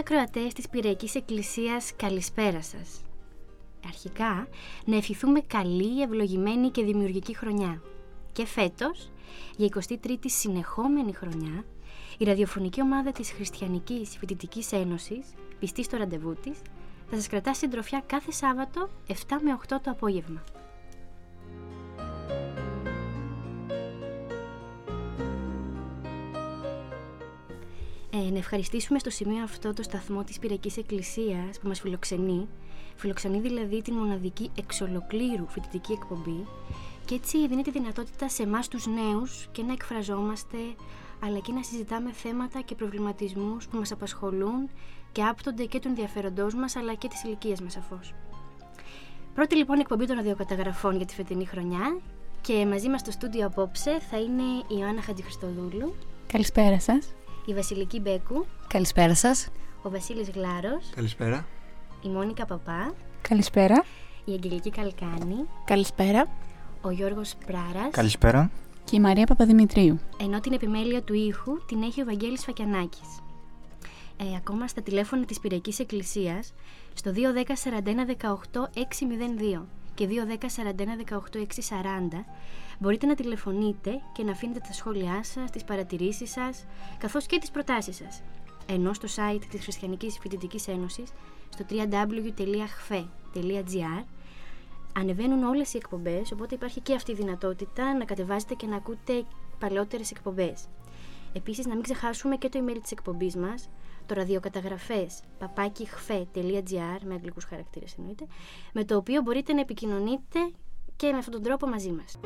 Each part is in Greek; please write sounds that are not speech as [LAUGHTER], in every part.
Ακροατές της Πυραϊκής Εκκλησίας, καλησπέρα σας. Αρχικά, να ευχηθούμε καλή, ευλογημένη και δημιουργική χρονιά. Και φέτος, για 23η συνεχόμενη χρονιά, η ραδιοφωνική ομάδα της Χριστιανικής Φοιτητικής Ένωσης, πιστή στο ραντεβού της, θα σας κρατά συντροφιά κάθε Σάββατο 7 με 8 το απόγευμα. Ε, να ευχαριστήσουμε στο σημείο αυτό το σταθμό της Πυριακής Εκκλησίας που μας φιλοξενεί. Φιλοξενεί δηλαδή την μοναδική εξολοκλήρου φοιτητική εκπομπή και έτσι δίνει τη δυνατότητα σε εμάς τους νέους και να εκφραζόμαστε αλλά και να συζητάμε θέματα και προβληματισμούς που μας απασχολούν και άπτονται και του ενδιαφέροντός μας αλλά και της ηλικίας μας σαφώς. Πρώτη λοιπόν εκπομπή των ραδιοκαταγραφών για τη φετινή χρονιά και μαζί μας στο στούντιο απόψε θα είναι η Ιωάννα Χατζηχριστοδούλου, Καλησπέρα σας. Η Βασιλική Μπέκου, Καλησπέρα σας. ο Βασίλης Γλάρος, Καλησπέρα η Μόνικα Παπά, Καλησπέρα. η Αγγελική Καλκάνη, Καλησπέρα. ο Γιώργος Πράρας, Καλησπέρα Και η Μαρία Παπαδημητρίου. ενώ την επιμέλεια του ήχου την έχει ο Βαγγέλης Φακιανάκης. Ε, ακόμα στα τηλέφωνα της Πυριακής Εκκλησίας στο 210 41 18 602 και 210 41 18 640 μπορείτε να τηλεφωνείτε και να αφήνετε τα σχόλιά σας, τις παρατηρήσεις σας καθώς και τις προτάσεις σας. Ενώ στο site της Χριστιανικής Φοιτητικής Ένωσης στο www.hfe.gr ανεβαίνουν όλες οι εκπομπές οπότε υπάρχει και αυτή η δυνατότητα να κατεβάζετε και να ακούτε παλαιότερες εκπομπές. Επίσης να μην ξεχάσουμε και το email της εκπομπής μας το ραδιοκαταγραφές papakihfe.gr με αγγλικούς χαρακτήρες εννοείται με το οποίο μπορείτε να επικοινωνείτε και με αυτόν τον τρόπο μαζί μας.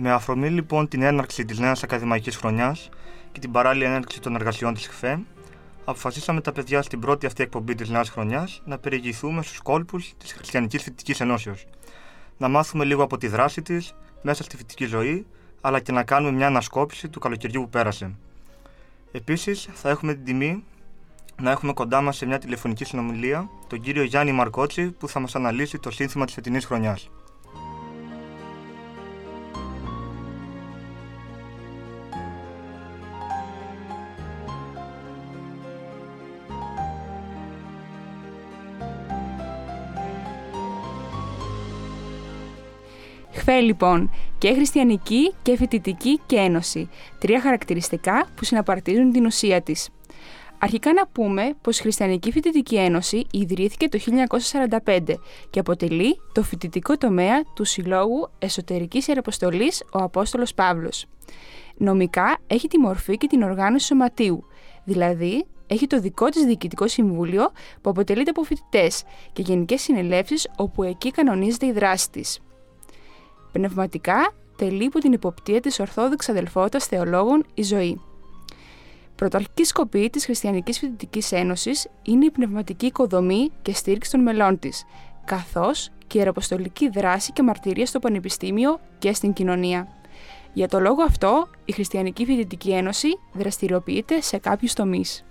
Με αφορμή λοιπόν την έναρξη της νέας ακαδημαϊκής χρονιάς και την παράλληλη έναρξη των εργασιών της ΧΦΕ, αποφασίσαμε τα παιδιά στην πρώτη αυτή εκπομπή της νέας χρονιάς να περιηγηθούμε στους κόλπους της Χριστιανικής Φοιτητικής Ενώσεως. Να μάθουμε λίγο από τη δράση της μέσα στη φοιτητική ζωή, αλλά και να κάνουμε μια ανασκόπηση του καλοκαιριού που πέρασε. Επίσης, θα έχουμε την τιμή να έχουμε κοντά μας σε μια τηλεφωνική συνομιλία τον κύριο Γιάννη Μαρκότσι που θα μας αναλύσει το σύνθημα της φετινής χρονιάς. ΧΦΕ λοιπόν και χριστιανική και φοιτητική και ένωση. Τρία χαρακτηριστικά που συναπαρτίζουν την ουσία της. Αρχικά να πούμε πως η Χριστιανική Φοιτητική Ένωση ιδρύθηκε το 1945 και αποτελεί το φοιτητικό τομέα του Συλλόγου Εσωτερικής Ιεραποστολής ο Απόστολος Παύλος. Νομικά έχει τη μορφή και την οργάνωση σωματείου, δηλαδή έχει το δικό της διοικητικό συμβούλιο που αποτελείται από φοιτητές και γενικές συνελεύσεις όπου εκεί κανονίζεται η δράση της. Πνευματικά τελεί υπό την υποπτία της Ορθόδοξης Αδελφότητας Θεολόγων η ζωή. Πρωταρχική σκοπή της Χριστιανικής Φοιτητικής Ένωσης είναι η πνευματική οικοδομή και στήριξη των μελών της, καθώς και η ιεραποστολική δράση και μαρτυρία στο πανεπιστήμιο και στην κοινωνία. Για το λόγο αυτό, η Χριστιανική Φοιτητική Ένωση δραστηριοποιείται σε κάποιους τομείς.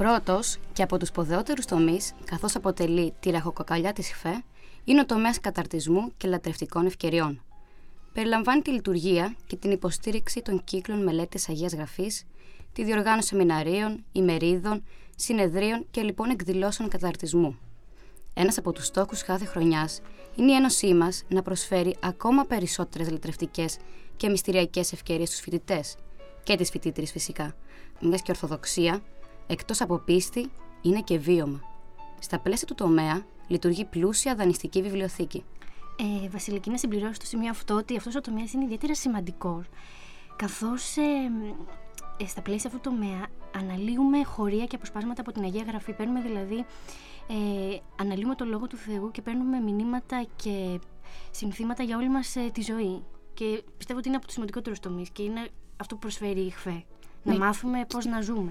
Πρώτος και από τους ποδεότερους τομείς, καθώς αποτελεί τη ραχοκοκαλιά της ΧΦΕ, είναι ο τομέας καταρτισμού και λατρευτικών ευκαιριών. Περιλαμβάνει τη λειτουργία και την υποστήριξη των κύκλων μελέτης Αγίας Γραφής, τη διοργάνωση σεμιναρίων, ημερίδων, συνεδρίων και λοιπόν εκδηλώσεων καταρτισμού. Ένας από τους στόχους κάθε χρονιάς είναι η Ένωσή μας να προσφέρει ακόμα περισσότερες λατρευτικές και μυστηριακές ευκαιρίες στους φοιτητές και τις φοιτήτρες φυσικά, μιας και ορθοδοξία, εκτός από πίστη, είναι και βίωμα. Στα πλαίσια του τομέα λειτουργεί πλούσια δανειστική βιβλιοθήκη. Ε, Βασιλική, να συμπληρώσω στο σημείο αυτό ότι αυτός ο τομέας είναι ιδιαίτερα σημαντικός. Καθώς ε, ε, στα πλαίσια αυτού του τομέα αναλύουμε χωρία και αποσπάσματα από την Αγία Γραφή. Παίρνουμε δηλαδή, ε, αναλύουμε το λόγο του Θεού και παίρνουμε μηνύματα και συνθήματα για όλη μας ε, τη ζωή. Και πιστεύω ότι είναι από τους σημαντικότερους τομείς και είναι αυτό που προσφέρει η ΧΦΕ. Να Ναι. μάθουμε πώς να ζούμε.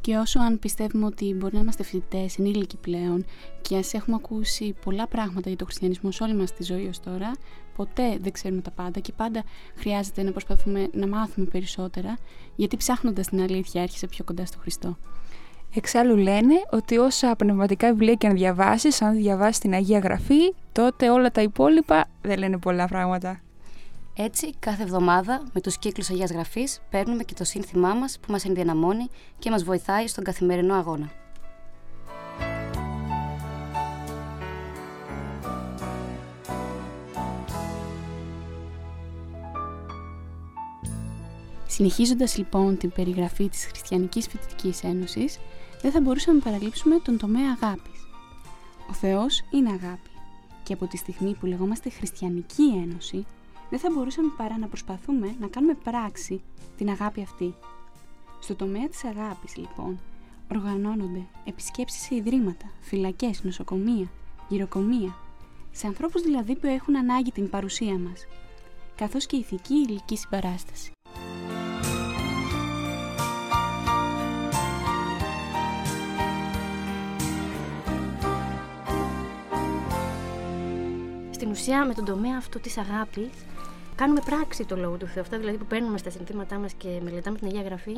Και όσο αν πιστεύουμε ότι μπορεί να είμαστε φοιτητές, ενήλικοι πλέον, και ας έχουμε ακούσει πολλά πράγματα για τον χριστιανισμό σε όλη μας τη ζωή ως τώρα, ποτέ δεν ξέρουμε τα πάντα και πάντα χρειάζεται να προσπαθούμε να μάθουμε περισσότερα, γιατί ψάχνοντας την αλήθεια έρχεσαι πιο κοντά στο Χριστό. Εξάλλου λένε ότι όσα πνευματικά βιβλία και αν διαβάσεις, αν διαβάσεις την Αγία Γραφή, τότε όλα τα υπόλοιπα δεν λένε πολλά πράγματα. Έτσι, κάθε εβδομάδα με τους κύκλους Αγίας Γραφής παίρνουμε και το σύνθημά μας που μας ενδυναμώνει και μας βοηθάει στον καθημερινό αγώνα. Συνεχίζοντας λοιπόν την περιγραφή της Χριστιανικής Φοιτητικής Ένωσης, δεν θα μπορούσαμε να παραλείψουμε τον τομέα αγάπης. Ο Θεός είναι αγάπη και από τη στιγμή που λεγόμαστε Χριστιανική Ένωση, δεν θα μπορούσαμε παρά να προσπαθούμε να κάνουμε πράξη την αγάπη αυτή. Στο τομέα της αγάπης λοιπόν, οργανώνονται επισκέψεις σε ιδρύματα, φυλακές, νοσοκομεία, γυροκομεία, σε ανθρώπους δηλαδή που έχουν ανάγκη την παρουσία μας, καθώς και ηθική ηλική συμπαράσταση. Στην ουσία, με τον τομέα αυτό της αγάπης, κάνουμε πράξη το λόγο του Θεού. Αυτά δηλαδή που παίρνουμε στα συνθήματά μας και μελετάμε την Αγία Γραφή,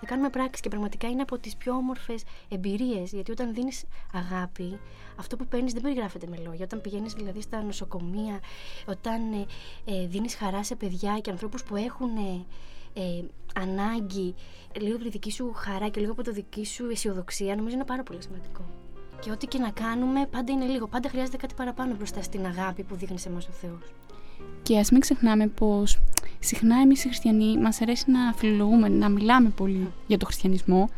τα κάνουμε πράξη και πραγματικά είναι από τις πιο όμορφες εμπειρίες. Γιατί όταν δίνεις αγάπη, αυτό που παίρνεις δεν περιγράφεται με λόγια. Όταν πηγαίνεις δηλαδή στα νοσοκομεία, όταν ε, ε, δίνεις χαρά σε παιδιά και ανθρώπους που έχουν ε, ε, ανάγκη λίγο από τη δική σου χαρά και λίγο από τη δική σου αισιοδοξία, νομίζω είναι πάρα πολύ σημαντικό. Και ό,τι και να κάνουμε, πάντα είναι λίγο. Πάντα χρειάζεται κάτι παραπάνω μπροστά στην αγάπη που δείχνει σε εμάς ο Θεός. Και ας μην ξεχνάμε πως συχνά εμείς οι χριστιανοί μας αρέσει να φιλολογούμε, να μιλάμε πολύ για τον χριστιανισμό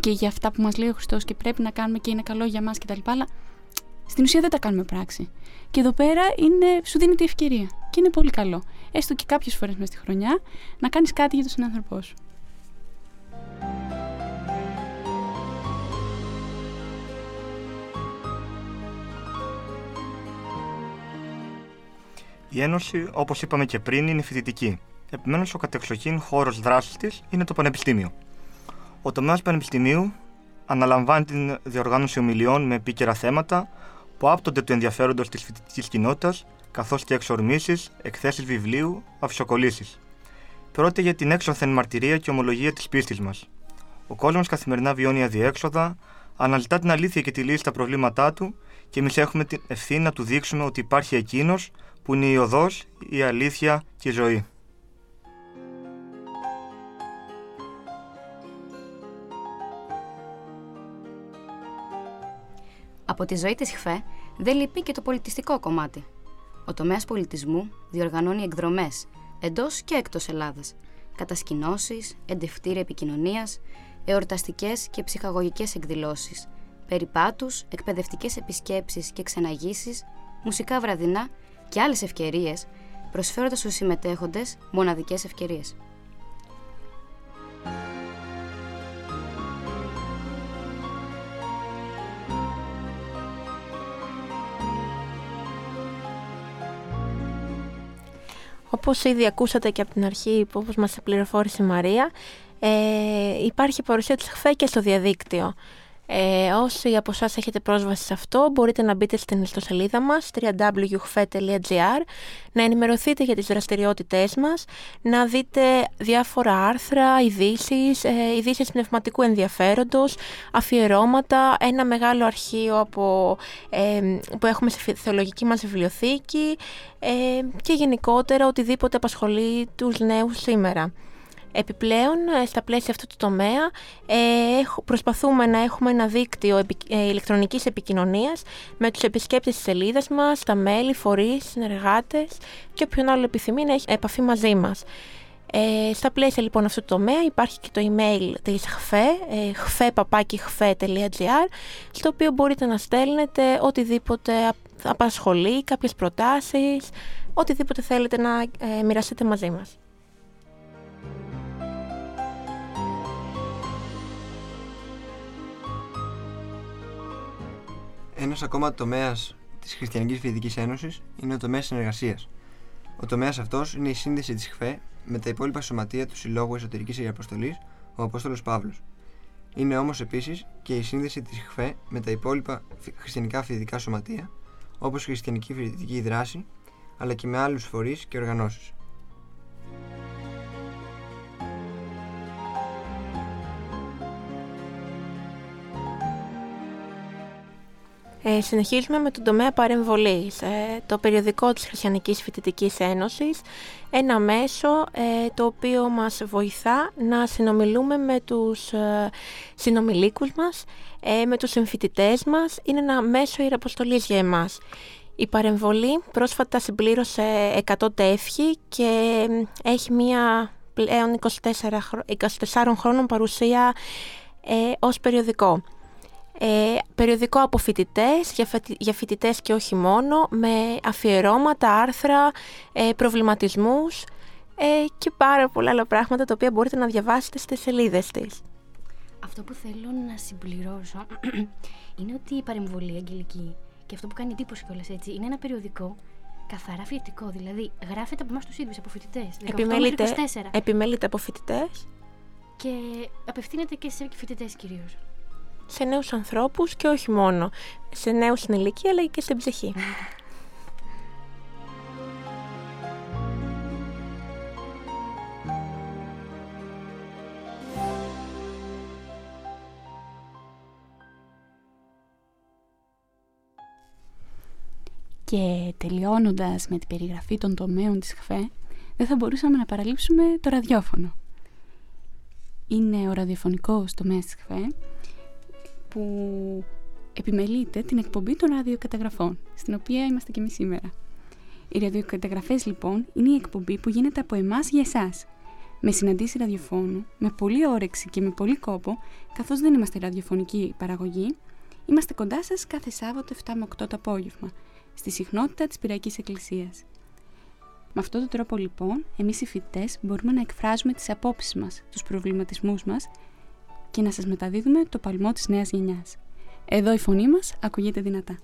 και για αυτά που μας λέει ο Χριστός και πρέπει να κάνουμε και είναι καλό για μας κτλ. Αλλά στην ουσία δεν τα κάνουμε πράξη. Και εδώ πέρα είναι, σου δίνει τη ευκαιρία. Και είναι πολύ καλό. Έστω και κάποιες φορές μέσα στη χρονιά να κάνεις κάτι για τον συνάνθρωπό σου. Η Ένωση, όπως είπαμε και πριν, είναι φοιτητική. Επομένως, ο κατεξοχήν χώρος δράσης της είναι το Πανεπιστήμιο. Ο τομέας Πανεπιστημίου αναλαμβάνει την διοργάνωση ομιλιών με επίκαιρα θέματα που άπτονται του ενδιαφέροντος της φοιτητικής κοινότητας, καθώς και εξορμήσεις, εκθέσεις βιβλίου, αφισοκολλήσει. Πρόκειται για την έξωθεν μαρτυρία και ομολογία της πίστης μας. Ο κόσμος καθημερινά βιώνει αδιέξοδα, αναζητά την αλήθεια και τη λύση στα προβλήματά του και εμείς έχουμε την ευθύνη να του δείξουμε ότι υπάρχει εκείνος που είναι η οδός, η αλήθεια και η ζωή. Από τη ζωή της ΧΦΕ δεν λείπει και το πολιτιστικό κομμάτι. Ο τομέας πολιτισμού διοργανώνει εκδρομές εντός και εκτός Ελλάδας, κατασκηνώσεις, εντευτήρια επικοινωνίας, εορταστικές και ψυχαγωγικές εκδηλώσεις, περιπάτους, εκπαιδευτικές επισκέψεις και ξεναγήσεις, μουσικά βραδινά και άλλες ευκαιρίες, προσφέροντας στους συμμετέχοντες μοναδικές ευκαιρίες. Όπως ήδη ακούσατε και από την αρχή που όπως μας πληροφόρησε η Μαρία, Ε, υπάρχει παρουσία της ΧΦΕ και στο διαδίκτυο. Ε, όσοι από εσάς έχετε πρόσβαση σε αυτό, μπορείτε να μπείτε στην ιστοσελίδα μας www.hfe.gr να ενημερωθείτε για τις δραστηριότητές μας, να δείτε διάφορα άρθρα, ειδήσεις, ε, ειδήσεις πνευματικού ενδιαφέροντος, αφιερώματα, ένα μεγάλο αρχείο από, ε, που έχουμε στη θεολογική μας βιβλιοθήκη ε, και γενικότερα οτιδήποτε απασχολεί τους νέους σήμερα. Επιπλέον, ε, στα πλαίσια αυτού του τομέα, ε, προσπαθούμε να έχουμε ένα δίκτυο ε, ηλεκτρονικής επικοινωνίας με τους επισκέπτες της σελίδας μας, τα μέλη, φορείς, συνεργάτες και όποιον άλλο επιθυμεί να έχει επαφή μαζί μας. Ε, στα πλαίσια λοιπόν αυτού του τομέα υπάρχει και το email της χφε, χφε.gr, στο οποίο μπορείτε να στέλνετε οτιδήποτε απασχολεί, κάποιες προτάσεις, οτιδήποτε θέλετε να μοιραστείτε μαζί μας. Ένας ακόμα τομέας της Χριστιανικής Φοιτητικής Ένωσης είναι ο τομέας συνεργασίας. Ο τομέας αυτός είναι η σύνδεση της ΧΦΕ με τα υπόλοιπα σωματεία του Συλλόγου Εσωτερικής Ιεραποστολή, ο Απόστολος Παύλος. Είναι όμως επίσης και η σύνδεση της ΧΦΕ με τα υπόλοιπα χριστιανικά φοιτητικά σωματεία, όπως η Χριστιανική Φοιτητική Δράση, αλλά και με άλλους φορείς και οργανώσεις. Ε, συνεχίζουμε με τον τομέα παρεμβολής. Ε, το περιοδικό της Χριστιανικής Φοιτητικής Ένωσης, ένα μέσο ε, το οποίο μας βοηθά να συνομιλούμε με τους ε, συνομιλίκους μας, ε, με τους συμφοιτητές μας. Είναι ένα μέσο ιεραποστολής για εμάς. Η παρεμβολή πρόσφατα συμπλήρωσε 100 τεύχη και έχει μία πλέον 24, 24 χρόνων παρουσία ε, ως περιοδικό ε, περιοδικό από φοιτητές, για, για φοιτητές και όχι μόνο, με αφιερώματα, άρθρα, ε, προβληματισμούς ε, και πάρα πολλά άλλα πράγματα τα οποία μπορείτε να διαβάσετε στις σελίδες της. Αυτό που θέλω να συμπληρώσω [CLEARS THROAT] είναι ότι η παρεμβολή αγγελική και αυτό που κάνει εντύπωση κιόλας έτσι είναι ένα περιοδικό καθαρά φοιτητικό. Δηλαδή γράφεται από εμάς τους ίδιους, από φοιτητές. Επιμελείται, επιμελείται από φοιτητές; Και απευθύνεται και σε φοιτητές κυρίως σε νέους ανθρώπους και όχι μόνο σε νέους στην ηλικία αλλά και στην ψυχή. Και τελειώνοντας με την περιγραφή των τομέων της ΧΦΕ, δεν θα μπορούσαμε να παραλείψουμε το ραδιόφωνο. Είναι ο ραδιοφωνικός τομέας της ΧΦΕ που επιμελείται την εκπομπή των ραδιοκαταγραφών, στην οποία είμαστε και εμείς σήμερα. Οι ραδιοκαταγραφές λοιπόν είναι η εκπομπή που γίνεται από εμάς για εσάς. Με συναντήσει ραδιοφώνου, με πολύ όρεξη και με πολύ κόπο, καθώς δεν είμαστε ραδιοφωνική παραγωγή, είμαστε κοντά σας κάθε Σάββατο 7 με 8 το απόγευμα, στη συχνότητα της Πυραϊκής Εκκλησίας. Με αυτόν τον τρόπο λοιπόν, εμείς οι φοιτητές μπορούμε να εκφράζουμε τις απόψεις μας, τους προβληματισμούς μας και να σας μεταδίδουμε το παλμό της νέας γενιάς. Εδώ η φωνή μας ακούγεται δυνατά.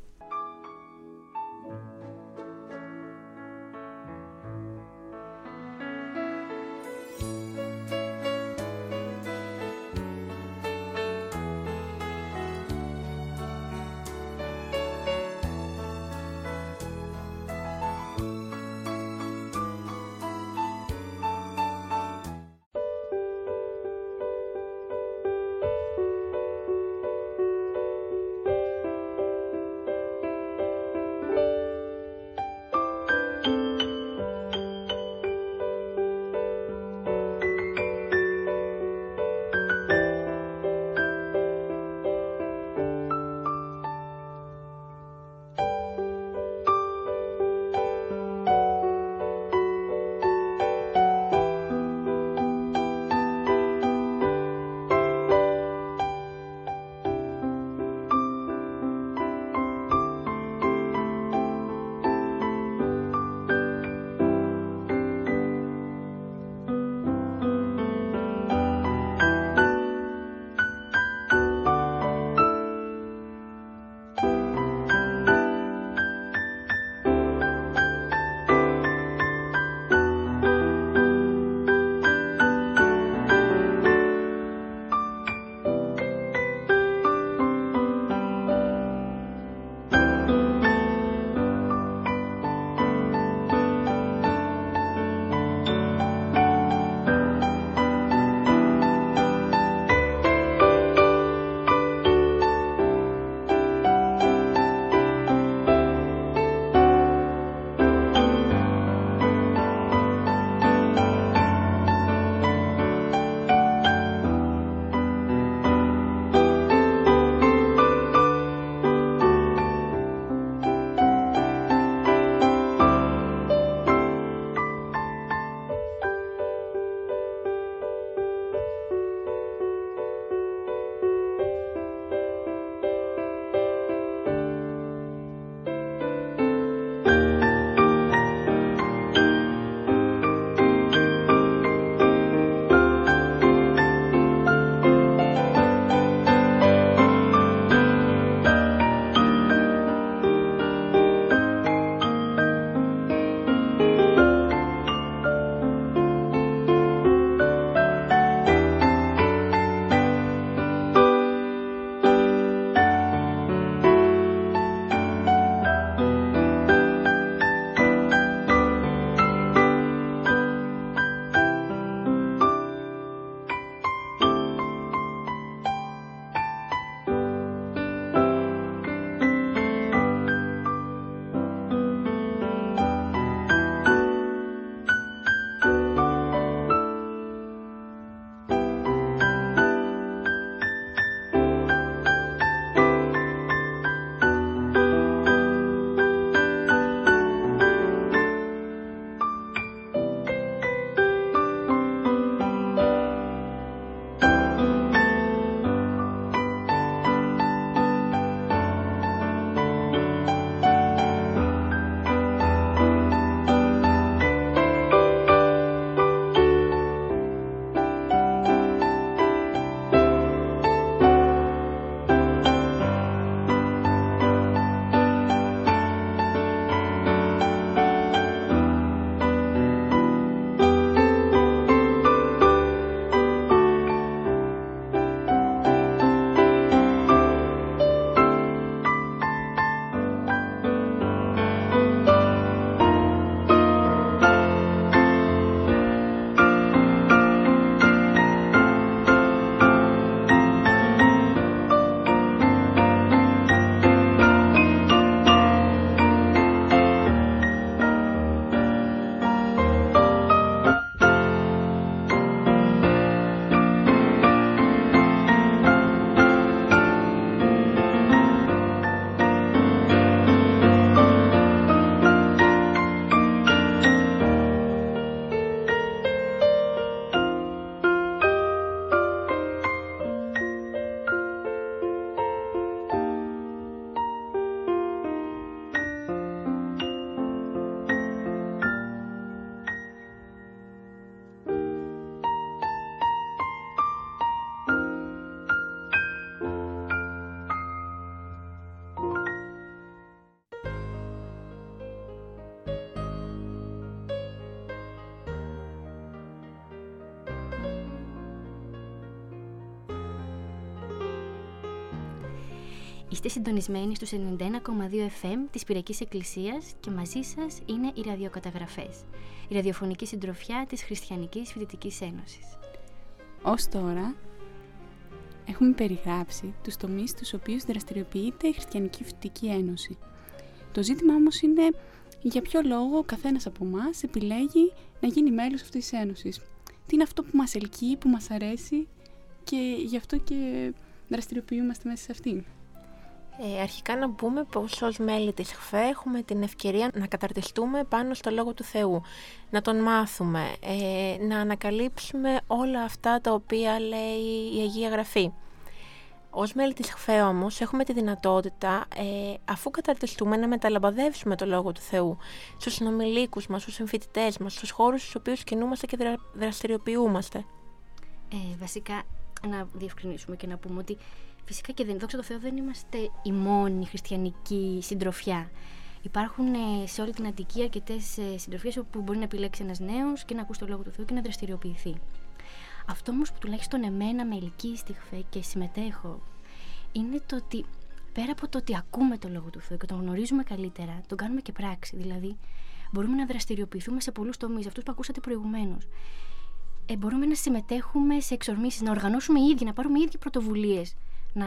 Είστε συντονισμένοι στους 91,2 FM της Πυριακής Εκκλησίας και μαζί σας είναι οι ραδιοκαταγραφές, η ραδιοφωνική συντροφιά της Χριστιανικής Φοιτητικής Ένωσης. Ως τώρα, έχουμε περιγράψει τους τομείς στους οποίους δραστηριοποιείται η Χριστιανική Φοιτητική Ένωση. Το ζήτημα όμως είναι για ποιο λόγο ο καθένας από εμάς επιλέγει να γίνει μέλος αυτής της Ένωσης. Τι είναι αυτό που μας ελκύει, που μας αρέσει και γι' αυτό και δραστηριοποιούμαστε μέσα σε αυτήν. Ε, αρχικά να πούμε πως ως μέλη της ΧΦΕ έχουμε την ευκαιρία να καταρτιστούμε πάνω στο Λόγο του Θεού, να τον μάθουμε, ε, να ανακαλύψουμε όλα αυτά τα οποία λέει η Αγία Γραφή. Ως μέλη της ΧΦΕ όμως έχουμε τη δυνατότητα, ε, αφού καταρτιστούμε, να μεταλαμπαδεύσουμε το Λόγο του Θεού στους συνομιλίκους μας, στους εμφυτητές μας, στους χώρους στους οποίους κινούμαστε και δρα, δραστηριοποιούμαστε. Ε, βασικά, να διευκρινίσουμε και να πούμε ότι Φυσικά και δεν, δόξα τω Θεώ, δεν είμαστε η μόνη χριστιανική συντροφιά. Υπάρχουν ε, σε όλη την Αττική αρκετές ε, συντροφίε όπου μπορεί να επιλέξει ένας νέος και να ακούσει το λόγο του Θεού και να δραστηριοποιηθεί. Αυτό όμως που τουλάχιστον εμένα με ελκύει στη ΧΦΕ και συμμετέχω είναι το ότι πέρα από το ότι ακούμε το λόγο του Θεού και τον γνωρίζουμε καλύτερα, τον κάνουμε και πράξη. Δηλαδή, μπορούμε να δραστηριοποιηθούμε σε πολλούς τομείς, αυτούς που ακούσατε προηγουμένως. Ε, μπορούμε να συμμετέχουμε σε εξορμήσεις, να οργανώσουμε οι ίδιοι, να πάρουμε οι ίδιοι πρωτοβουλίες να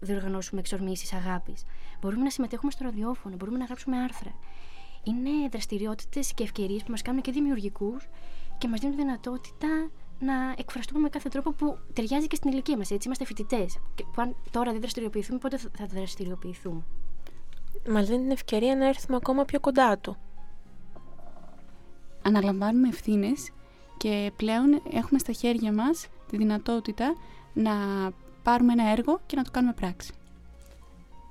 διοργανώσουμε εξορμήσεις αγάπης. Μπορούμε να συμμετέχουμε στο ραδιόφωνο, μπορούμε να γράψουμε άρθρα. Είναι δραστηριότητες και ευκαιρίες που μας κάνουν και δημιουργικούς και μας δίνουν δυνατότητα να εκφραστούμε με κάθε τρόπο που ταιριάζει και στην ηλικία μας. Έτσι, είμαστε φοιτητές. Και αν τώρα δεν δραστηριοποιηθούμε, πότε θα δραστηριοποιηθούμε; Μα δίνει την ευκαιρία να έρθουμε ακόμα πιο κοντά του. Αναλαμβάνουμε ευθύνες και πλέον έχουμε στα χέρια μας τη δυνατότητα να πάρουμε ένα έργο και να το κάνουμε πράξη.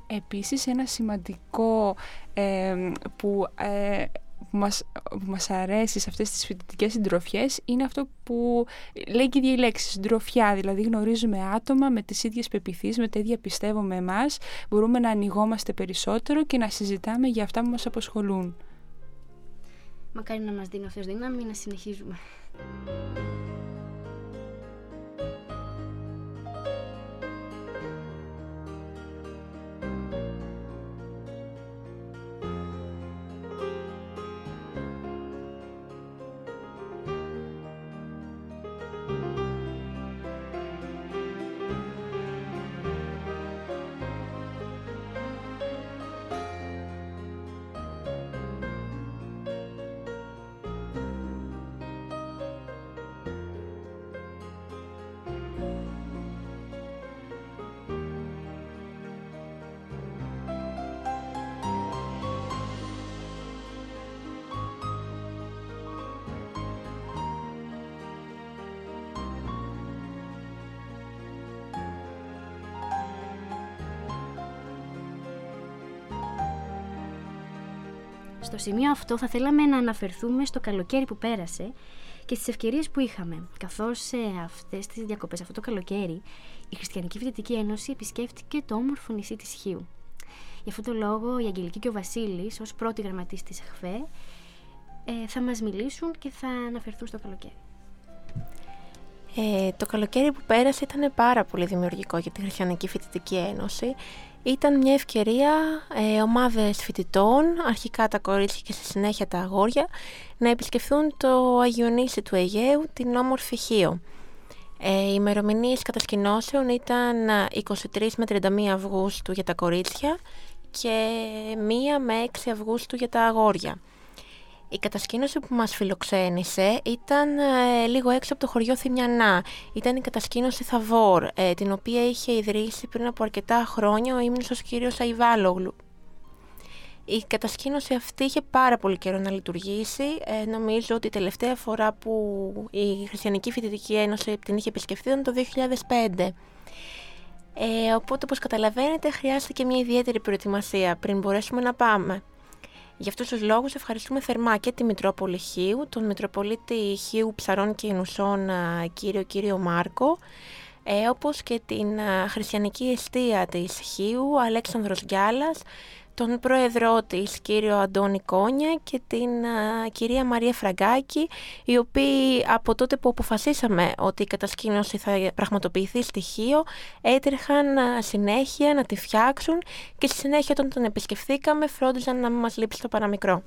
Επίσης ένα σημαντικό ε, που, ε, που, μας, που μας αρέσει σε αυτές τις φοιτητικές συντροφιές είναι αυτό που λέει και η ίδια η λέξη, συντροφιά, δηλαδή γνωρίζουμε άτομα με τις ίδιες πεπιθήσεις, με τα ίδια πιστεύουμε εμάς, μπορούμε να ανοιγόμαστε περισσότερο και να συζητάμε για αυτά που μας απασχολούν. Μακάρι να μας δίνει ο Θεός δύναμη να συνεχίζουμε. Στο σημείο αυτό θα θέλαμε να αναφερθούμε στο καλοκαίρι που πέρασε και στις ευκαιρίες που είχαμε. Καθώς σε αυτές τις διακοπές, αυτό το καλοκαίρι, η Χριστιανική Φοιτητική Ένωση επισκέφτηκε το όμορφο νησί της Χίου. Γι' αυτό το λόγο η Αγγελική και ο Βασίλης, ως πρώτη γραμματής της ΧΦΕ, ε, θα μας μιλήσουν και θα αναφερθούν στο καλοκαίρι. Ε, το καλοκαίρι που πέρασε ήταν πάρα πολύ δημιουργικό για τη Χριστιανική Φοιτητική Ένωση ήταν μια ευκαιρία ε, ομάδες φοιτητών, αρχικά τα κορίτσια και στη συνέχεια τα αγόρια, να επισκεφθούν το Αγιονίσι του Αιγαίου, την όμορφη Χίο. Ε, οι ημερομηνίες κατασκηνώσεων ήταν 23 με 31 Αυγούστου για τα κορίτσια και 1 με 6 Αυγούστου για τα αγόρια. Η κατασκήνωση που μας φιλοξένησε ήταν ε, λίγο έξω από το χωριό Θυμιανά. Ήταν η κατασκήνωση Θαβόρ, ε, την οποία είχε ιδρύσει πριν από αρκετά χρόνια ο ύμνος κύριος Αϊβάλογλου. Η κατασκήνωση αυτή είχε πάρα πολύ καιρό να λειτουργήσει. Ε, νομίζω ότι η τελευταία φορά που η Χριστιανική Φοιτητική Ένωση την είχε επισκεφθεί ήταν το 2005. Ε, οπότε, όπως καταλαβαίνετε, χρειάστηκε μια ιδιαίτερη προετοιμασία πριν μπορέσουμε να πάμε. Για αυτούς τους λόγους ευχαριστούμε θερμά και τη Μητρόπολη Χίου, τον Μητροπολίτη Χίου Ψαρών και Ινουσών κύριο κύριο Μάρκο, ε, όπως και την χριστιανική αιστεία της Χίου, Αλέξανδρος Γκιάλας, τον πρόεδρό της κύριο Αντώνη Κόνια και την κυρία Μαρία Φραγκάκη οι οποίοι από τότε που αποφασίσαμε ότι η κατασκήνωση θα πραγματοποιηθεί στοιχείο έτρεχαν συνέχεια να τη φτιάξουν και στη συνέχεια όταν τον επισκεφθήκαμε φρόντιζαν να μην μας λείψει το παραμικρό.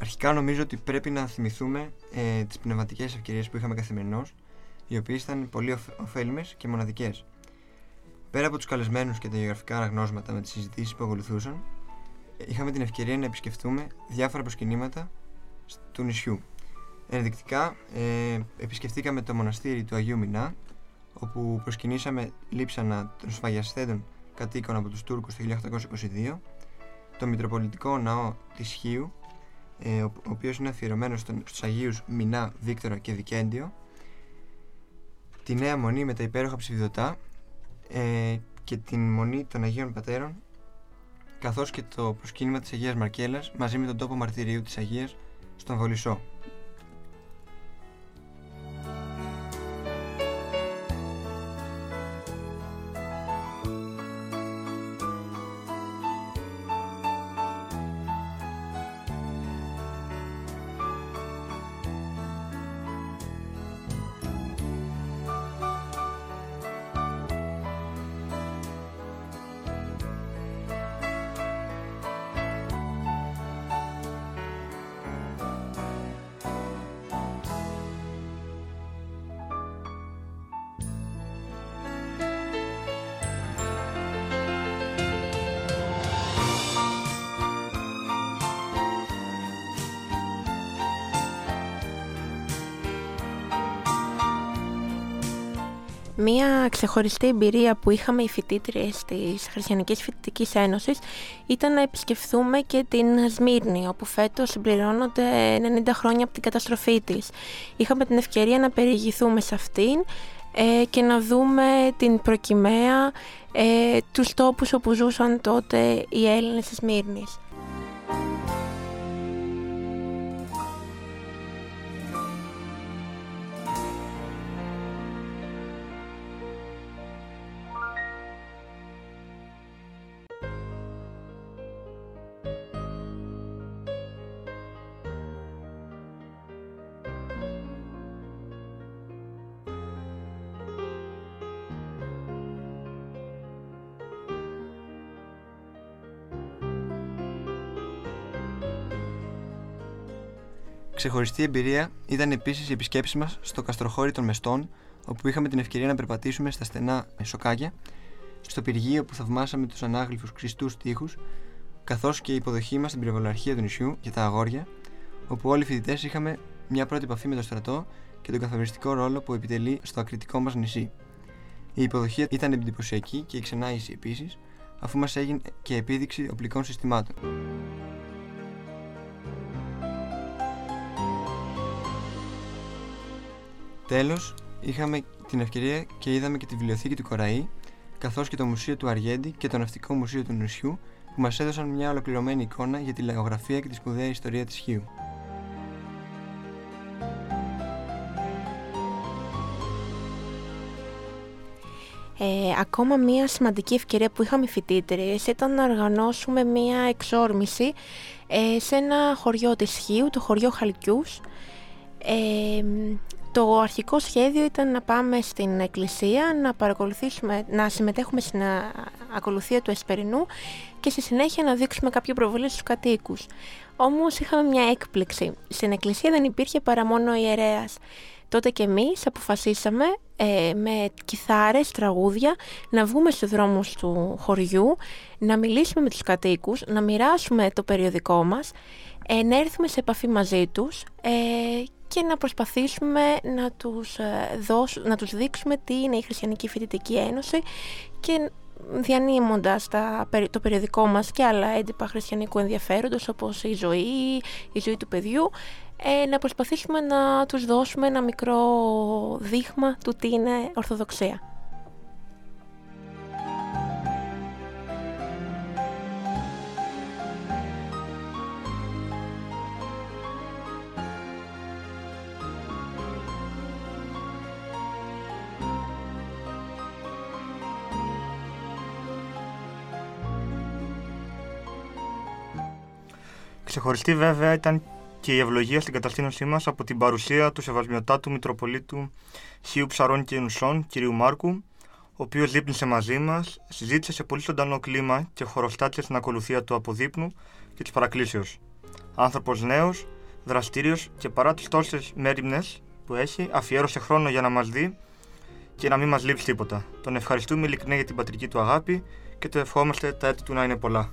Αρχικά νομίζω ότι πρέπει να θυμηθούμε ε, τις πνευματικές ευκαιρίες που είχαμε καθημερινώς οι οποίες ήταν πολύ ωφέλιμες και μοναδικές. Πέρα από τους καλεσμένους και τα γεωγραφικά αναγνώσματα με τις συζητήσεις που ακολουθούσαν, είχαμε την ευκαιρία να επισκεφτούμε διάφορα προσκυνήματα του νησιού. Ενδεικτικά, ε, επισκεφτήκαμε το μοναστήρι του Αγίου Μινά, όπου προσκυνήσαμε λείψανα των σφαγιασθέντων κατοίκων από τους Τούρκους το 1822, το Μητροπολιτικό Ναό της Χίου, ε, ο οποίος είναι αφιερωμένος στους Αγίους Μινά, Βίκτορα και Δικέντιο, τη Νέα Μονή με τα υπέροχα ψηφιδωτά ε, και την Μονή των Αγίων Πατέρων καθώς και το προσκύνημα της Αγίας Μαρκέλας μαζί με τον τόπο μαρτυρίου της Αγίας στον Βολισό. Μία ξεχωριστή εμπειρία που είχαμε οι φοιτήτριες της Χριστιανικής Φοιτητικής Ένωσης ήταν να επισκεφθούμε και την Σμύρνη, όπου φέτος συμπληρώνονται 90 χρόνια από την καταστροφή της. Είχαμε την ευκαιρία να περιηγηθούμε σε αυτήν ε, και να δούμε την προκυμαία, ε, τους τόπους όπου ζούσαν τότε οι Έλληνες της Σμύρνης. Ξεχωριστή εμπειρία ήταν επίσης η επισκέψη μας στο καστροχώρι των Μεστών, όπου είχαμε την ευκαιρία να περπατήσουμε στα στενά σοκάκια, στο πυργείο που θαυμάσαμε τους ανάγλυφους ξυστούς τείχους, καθώς και η υποδοχή μας στην πυροβολαρχία του νησιού και τα αγόρια, όπου όλοι οι φοιτητές είχαμε μια πρώτη επαφή με το στρατό και τον καθοριστικό ρόλο που επιτελεί στο ακριτικό μας νησί. Η υποδοχή ήταν εντυπωσιακή και η ξενάγηση επίσης, αφού μας έγινε και επίδειξη οπλικών συστημάτων. Τέλος, είχαμε την ευκαιρία και είδαμε και τη βιβλιοθήκη του Κοραή, καθώς και το Μουσείο του Αργέντη και το Ναυτικό Μουσείο του Νησιού, που μας έδωσαν μια ολοκληρωμένη εικόνα για τη λαογραφία και τη σπουδαία ιστορία της Χίου. Ε, ακόμα μία σημαντική ευκαιρία που είχαμε φοιτήτρε ήταν να οργανώσουμε μία εξόρμηση ε, σε ένα χωριό της Χίου, το χωριό Χαλκιούς. Ε, το αρχικό σχέδιο ήταν να πάμε στην εκκλησία, να παρακολουθήσουμε, να συμμετέχουμε στην ακολουθία του Εσπερινού και στη συνέχεια να δείξουμε κάποιο προβολή στους κατοίκους. Όμως είχαμε μια έκπληξη. Στην εκκλησία δεν υπήρχε παρά μόνο ο ιερέας. Τότε και εμείς αποφασίσαμε ε, με κιθάρες, τραγούδια να βγούμε στους δρόμους του χωριού, να μιλήσουμε με τους κατοίκους, να μοιράσουμε το περιοδικό μας, ε, να έρθουμε σε επαφή μαζί τους ε, και να προσπαθήσουμε να τους, ε, δώσουμε, να τους δείξουμε τι είναι η Χριστιανική Φοιτητική Ένωση και διανύμοντας τα, το περιοδικό μας και άλλα έντυπα χριστιανικού ενδιαφέροντος όπως η ζωή, η ζωή του παιδιού ε, να προσπαθήσουμε να τους δώσουμε ένα μικρό δείγμα του τι είναι Ορθοδοξία. Ξεχωριστή βέβαια ήταν και η ευλογία στην καταστήνωσή μας από την παρουσία του Σεβασμιωτάτου Μητροπολίτου Χίου Ψαρών και Νουσών, κ. Μάρκου, ο οποίος δείπνησε μαζί μας, συζήτησε σε πολύ ζωντανό κλίμα και χωροστάτησε στην ακολουθία του αποδείπνου και της παρακλήσεως. Άνθρωπος νέος, δραστήριος και παρά τις τόσες μέρημνες που έχει, αφιέρωσε χρόνο για να μας δει και να μην μας λείψει τίποτα. Τον ευχαριστούμε ειλικρινά για την πατρική του αγάπη και το ευχόμαστε τα έτη του να είναι πολλά.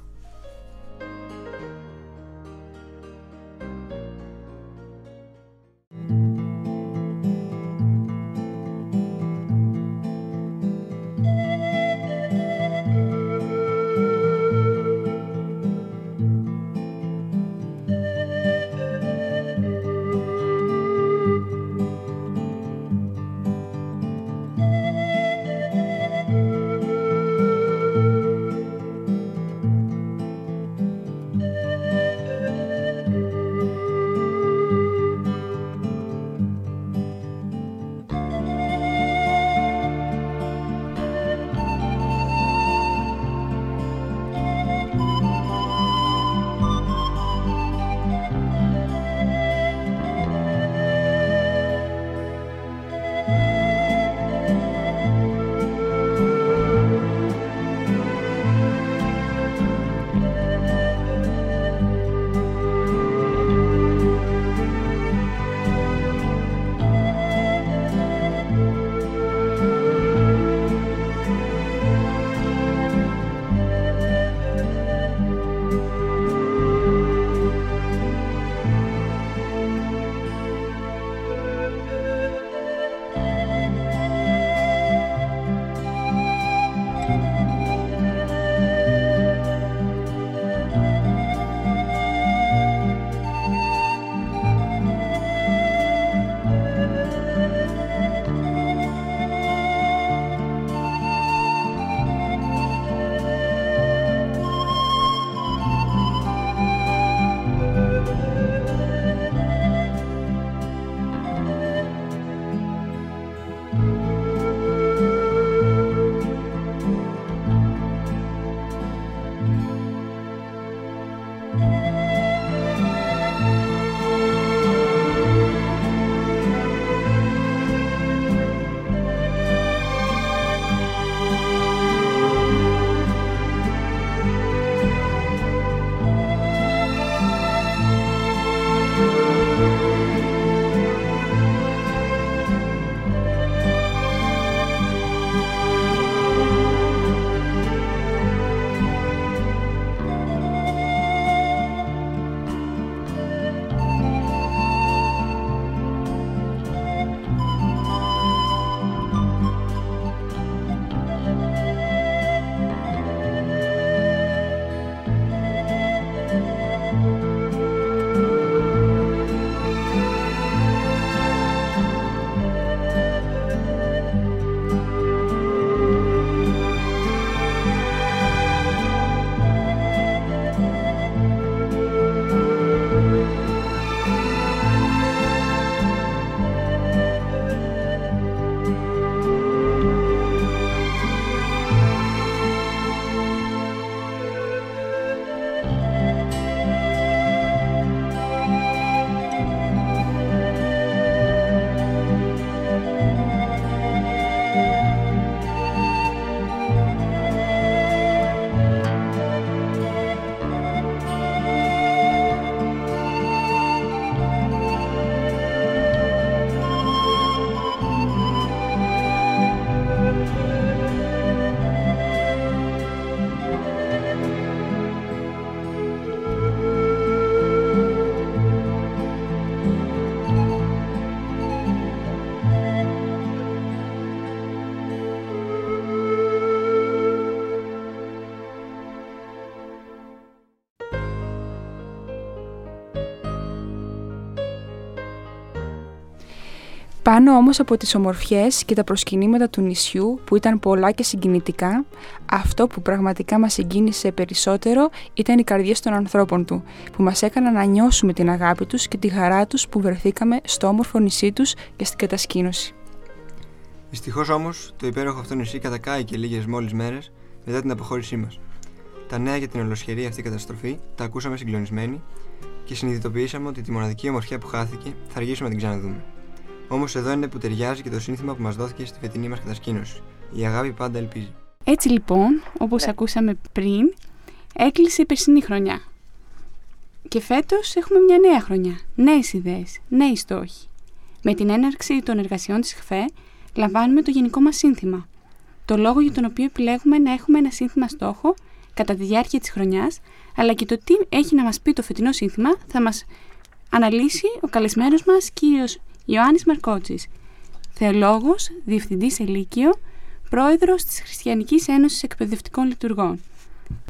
Πάνω όμως από τις ομορφιές και τα προσκυνήματα του νησιού που ήταν πολλά και συγκινητικά, αυτό που πραγματικά μας συγκίνησε περισσότερο ήταν οι καρδιές των ανθρώπων του, που μας έκαναν να νιώσουμε την αγάπη τους και τη χαρά τους που βρεθήκαμε στο όμορφο νησί τους και στην κατασκήνωση. Δυστυχώς όμως, το υπέροχο αυτό νησί κατακάει και λίγες μόλις μέρες μετά την αποχώρησή μας. Τα νέα για την ολοσχερή αυτή καταστροφή τα ακούσαμε συγκλονισμένοι και συνειδητοποιήσαμε ότι τη μοναδική ομορφιά που χάθηκε θα αργήσουμε να την ξαναδούμε. Όμως εδώ είναι που ταιριάζει και το σύνθημα που μας δόθηκε στη φετινή μας κατασκήνωση. Η αγάπη πάντα ελπίζει. Έτσι λοιπόν, όπως ακούσαμε πριν, έκλεισε η περσινή χρονιά. Και φέτος έχουμε μια νέα χρονιά, νέες ιδέες, νέοι στόχοι. Με την έναρξη των εργασιών της ΧΦΕ λαμβάνουμε το γενικό μας σύνθημα. Το λόγο για τον οποίο επιλέγουμε να έχουμε ένα σύνθημα στόχο κατά τη διάρκεια της χρονιάς, αλλά και το τι έχει να μας πει το φετινό σύνθημα θα μας αναλύσει ο καλεσμένος μας κύριος Ιωάννης Μαρκότσης, θεολόγος, διευθυντής Ελίκιο, πρόεδρος της Χριστιανικής Ένωσης Εκπαιδευτικών Λειτουργών.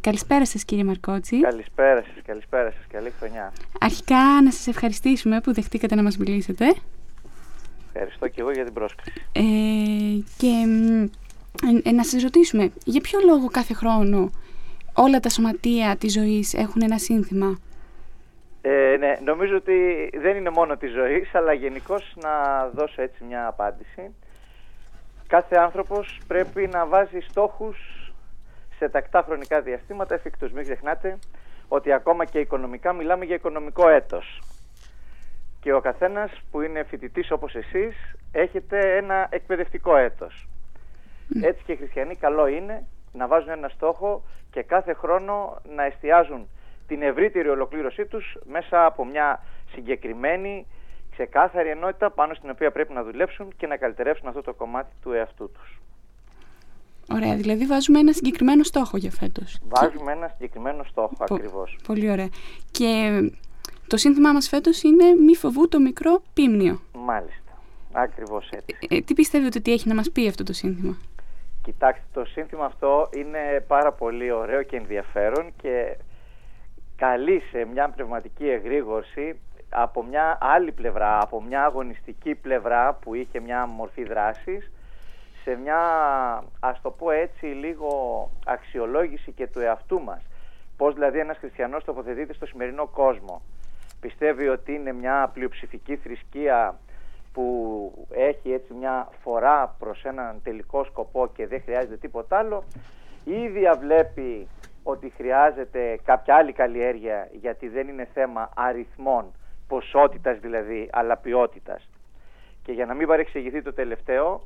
Καλησπέρα σας κύριε Μαρκότση. Καλησπέρα σας, καλησπέρα σας, καλή χρονιά. Αρχικά να σας ευχαριστήσουμε που δεχτήκατε να μας μιλήσετε. Ευχαριστώ και εγώ για την πρόσκληση. Ε, και ε, να σας ρωτήσουμε, για ποιο λόγο κάθε χρόνο όλα τα σωματεία της ζωής έχουν ένα σύνθημα; Ε, ναι, νομίζω ότι δεν είναι μόνο της ζωής, αλλά γενικώς να δώσω έτσι μια απάντηση. Κάθε άνθρωπος πρέπει να βάζει στόχους σε τακτά χρονικά διαστήματα εφικτούς. Μην ξεχνάτε ότι ακόμα και οικονομικά μιλάμε για οικονομικό έτος. Και ο καθένας που είναι φοιτητής όπως εσείς έχετε ένα εκπαιδευτικό έτος. Έτσι και οι χριστιανοί καλό είναι να βάζουν ένα στόχο και κάθε χρόνο να εστιάζουν την ευρύτερη ολοκλήρωσή τους μέσα από μια συγκεκριμένη, ξεκάθαρη ενότητα πάνω στην οποία πρέπει να δουλέψουν και να καλυτερεύσουν αυτό το κομμάτι του εαυτού τους. Ωραία, δηλαδή βάζουμε ένα συγκεκριμένο στόχο για φέτος. Βάζουμε ένα συγκεκριμένο στόχο, Πο- ακριβώς. Πολύ ωραία. Και το σύνθημά μας φέτος είναι «Μη φοβού το μικρό πίμνιο». Μάλιστα, ακριβώς έτσι. Ε, τι πιστεύετε ότι έχει να μας πει αυτό το σύνθημα; Κοιτάξτε, το σύνθημα αυτό είναι πάρα πολύ ωραίο και ενδιαφέρον και καλεί σε μια πνευματική εγρήγορση από μια άλλη πλευρά, από μια αγωνιστική πλευρά που είχε μια μορφή δράσης σε μια, ας το πω έτσι, λίγο αξιολόγηση και του εαυτού μας. Πώς δηλαδή ένας χριστιανός τοποθετείται στο σημερινό κόσμο. Πιστεύει ότι είναι μια πλειοψηφική θρησκεία που έχει έτσι μια φορά προς έναν τελικό σκοπό και δεν χρειάζεται τίποτα άλλο ή διαβλέπει ότι χρειάζεται κάποια άλλη καλλιέργεια γιατί δεν είναι θέμα αριθμών, ποσότητας δηλαδή, αλλά ποιότητας. Και για να μην παρεξηγηθεί το τελευταίο,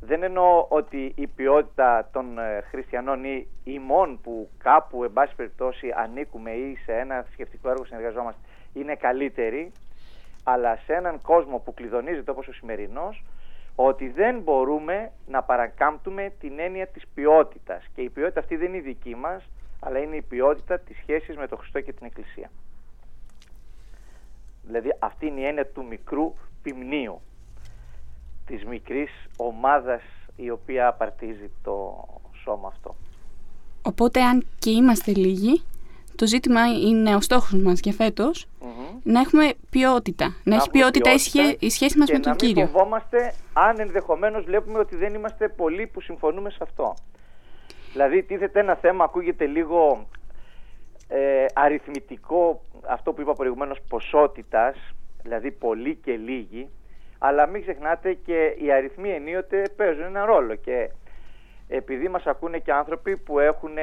δεν εννοώ ότι η ποιότητα των ε, χριστιανών ή ημών που κάπου, εν πάση περιπτώσει, ανήκουμε ή σε ένα θρησκευτικό έργο συνεργαζόμαστε, είναι καλύτερη, αλλά σε έναν κόσμο που κλειδονίζεται όπως ο σημερινός, ότι δεν μπορούμε να παρακάμπτουμε την έννοια της ποιότητας. Και η ποιότητα αυτή δεν είναι η δική μας, αλλά είναι η ποιότητα της σχέσης με τον Χριστό και την Εκκλησία. Δηλαδή αυτή είναι η έννοια του μικρού ποιμνίου, της μικρής ομάδας η οποία απαρτίζει το σώμα αυτό. Οπότε αν και είμαστε λίγοι, το ζήτημα είναι ο στόχος μας για φετος να έχουμε ποιότητα. Να, Να έχει έχουμε ποιότητα, η, ποιότητα σχέ- η σχέση μας και με τον να μην Κύριο. φοβόμαστε αν ενδεχομένως βλέπουμε ότι δεν είμαστε πολλοί που συμφωνούμε σε αυτό. Δηλαδή τίθεται ένα θέμα, ακούγεται λίγο ε, αριθμητικό, αυτό που είπα προηγουμένως, ποσότητας, δηλαδή πολλοί και λίγοι, αλλά μην ξεχνάτε και οι αριθμοί ενίοτε παίζουν ένα ρόλο και επειδή μας ακούνε και άνθρωποι που έχουν